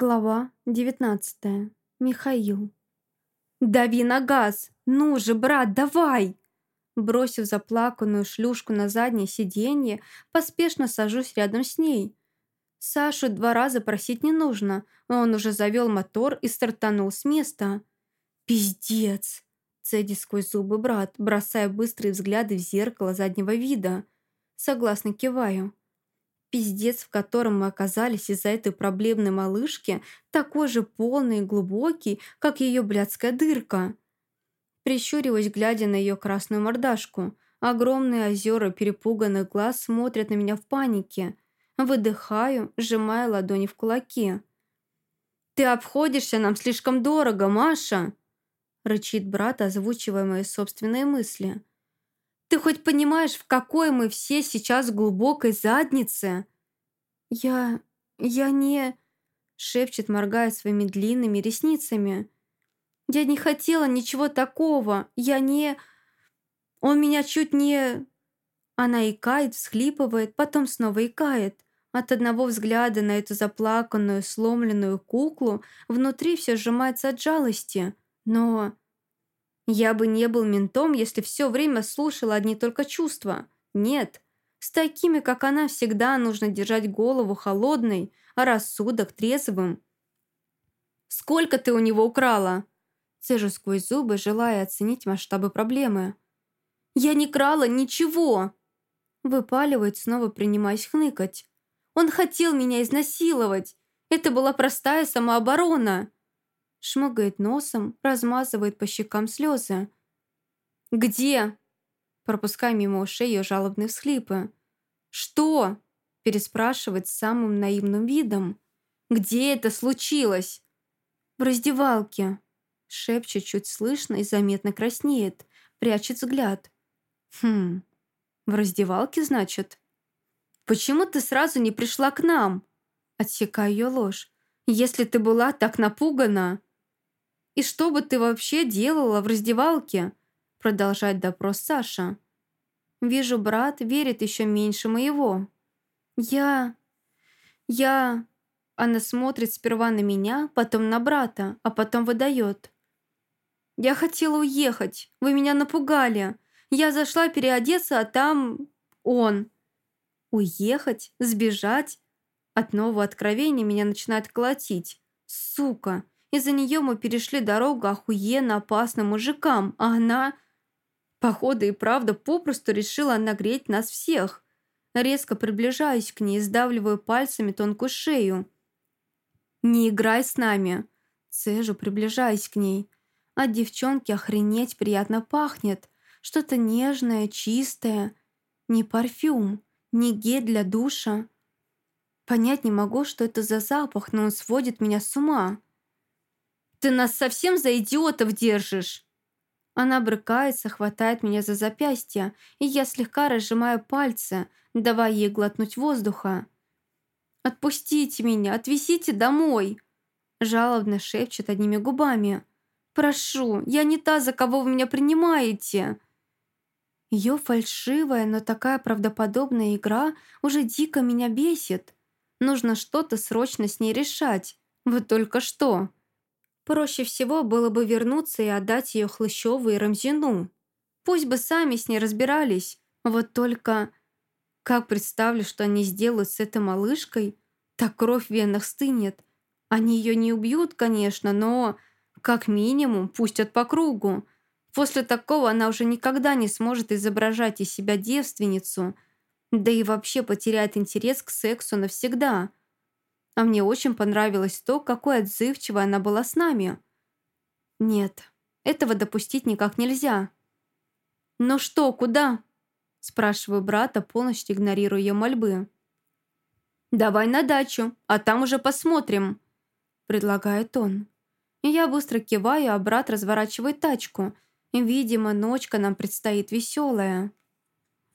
Глава 19. Михаил. «Дави на газ! Ну же, брат, давай!» Бросив заплаканную шлюшку на заднее сиденье, поспешно сажусь рядом с ней. Сашу два раза просить не нужно, он уже завел мотор и стартанул с места. «Пиздец!» – цедит сквозь зубы брат, бросая быстрые взгляды в зеркало заднего вида. Согласно киваю. Пиздец, в котором мы оказались из-за этой проблемной малышки, такой же полный и глубокий, как ее блядская дырка. Прищуриваясь, глядя на ее красную мордашку. Огромные озера перепуганных глаз смотрят на меня в панике. Выдыхаю, сжимая ладони в кулаки. «Ты обходишься нам слишком дорого, Маша!» рычит брат, озвучивая мои собственные мысли. Ты хоть понимаешь, в какой мы все сейчас глубокой заднице?» «Я... я не...» шепчет, моргая своими длинными ресницами. «Я не хотела ничего такого. Я не... Он меня чуть не...» Она икает, всхлипывает, потом снова икает. От одного взгляда на эту заплаканную, сломленную куклу внутри все сжимается от жалости. Но я бы не был ментом, если все время слушал одни только чувства. Нет. С такими, как она, всегда нужно держать голову холодной, а рассудок трезвым. «Сколько ты у него украла?» Цежу сквозь зубы, желая оценить масштабы проблемы. «Я не крала ничего!» Выпаливает, снова принимаясь хныкать. «Он хотел меня изнасиловать! Это была простая самооборона!» Шмыгает носом, размазывает по щекам слезы. «Где?» пропуская мимо ушей ее жалобные всхлипы. «Что?» переспрашивает с самым наивным видом. «Где это случилось?» «В раздевалке», шепчет чуть слышно и заметно краснеет, прячет взгляд. «Хм, в раздевалке, значит?» «Почему ты сразу не пришла к нам?» Отсекаю ее ложь. «Если ты была так напугана...» «И что бы ты вообще делала в раздевалке?» Продолжать допрос Саша. «Вижу, брат верит еще меньше моего». «Я... я...» Она смотрит сперва на меня, потом на брата, а потом выдает. «Я хотела уехать. Вы меня напугали. Я зашла переодеться, а там... он». «Уехать? Сбежать?» От нового откровения меня начинает колотить. «Сука! Из-за нее мы перешли дорогу охуенно опасным мужикам, а она... Походу и правда попросту решила нагреть нас всех. Резко приближаюсь к ней, сдавливаю пальцами тонкую шею. «Не играй с нами!» Цежу, приближаясь к ней. От девчонки охренеть приятно пахнет. Что-то нежное, чистое. Не парфюм, не гель для душа. Понять не могу, что это за запах, но он сводит меня с ума. Ты нас совсем за идиотов держишь!» Она брыкается, хватает меня за запястье, и я слегка разжимаю пальцы, давая ей глотнуть воздуха. «Отпустите меня, отвезите домой!» Жалобно шепчет одними губами. «Прошу, я не та, за кого вы меня принимаете!» Ее фальшивая, но такая правдоподобная игра уже дико меня бесит. Нужно что-то срочно с ней решать. Вот только что. Проще всего было бы вернуться и отдать ее Хлыщеву и Рамзину. Пусть бы сами с ней разбирались. Вот только... Как представлю, что они сделают с этой малышкой, так кровь в венах стынет. Они ее не убьют, конечно, но... Как минимум, пустят по кругу. После такого она уже никогда не сможет изображать из себя девственницу, да и вообще потеряет интерес к сексу навсегда. А мне очень понравилось то, какой отзывчивой она была с нами. Нет, этого допустить никак нельзя. «Ну что, куда?» Спрашиваю брата, полностью игнорируя ее мольбы. «Давай на дачу, а там уже посмотрим», предлагает он. я быстро киваю, а брат разворачивает тачку. Видимо, ночка нам предстоит веселая.